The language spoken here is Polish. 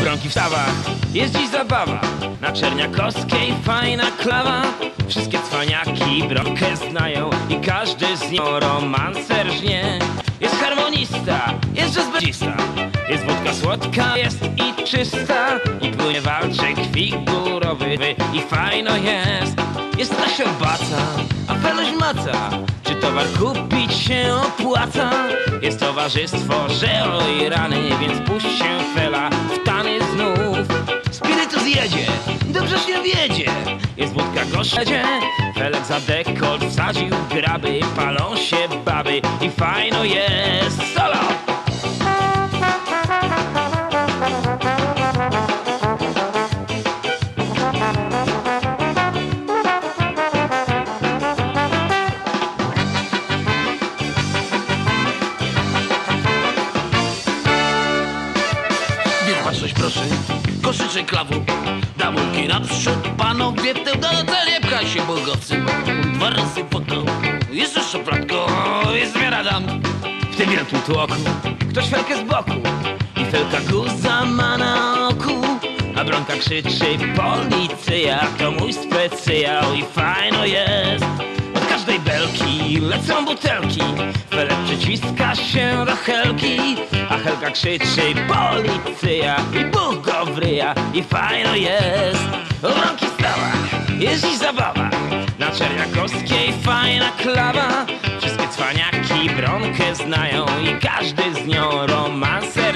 Bronki w stawach, jest dziś zabawa. Na Czerniakowskiej fajna klawa. Wszystkie cwaniaki bronkę znają I każdy z nią romancer żnie. Jest harmonista, jest jazzbezista Jest wódka słodka, jest i czysta. I płynie walczyk figurowy I fajno jest, jest ta siorbata A feluś maca. Czy towar kupić się opłaca? Jest towarzystwo, że oj rany Więc puść się fela wiedzie Jest wódka goszcze Felek za dekolt wsadził graby Palą się baby i fajno jest koszyczek klawu. Damulki naprzód, panowie w tył Do nie pchaj się bogowcy Dwa razy pokół, jeszcze szufladko Jest zmiana dam W tym wielkim tłoku Ktoś felkę z boku I felka guza ma na oku. A bronka krzyczy policja To mój specjał i fajno jest. Od każdej belki lecą butelki A Helka krzyczy policja I Bóg go wryja. I fajno jest O bronki stała jest dziś zabawa. Na Czerniakowskiej fajna klawa Wszystkie cwaniaki bronkę znają I każdy z nią romanse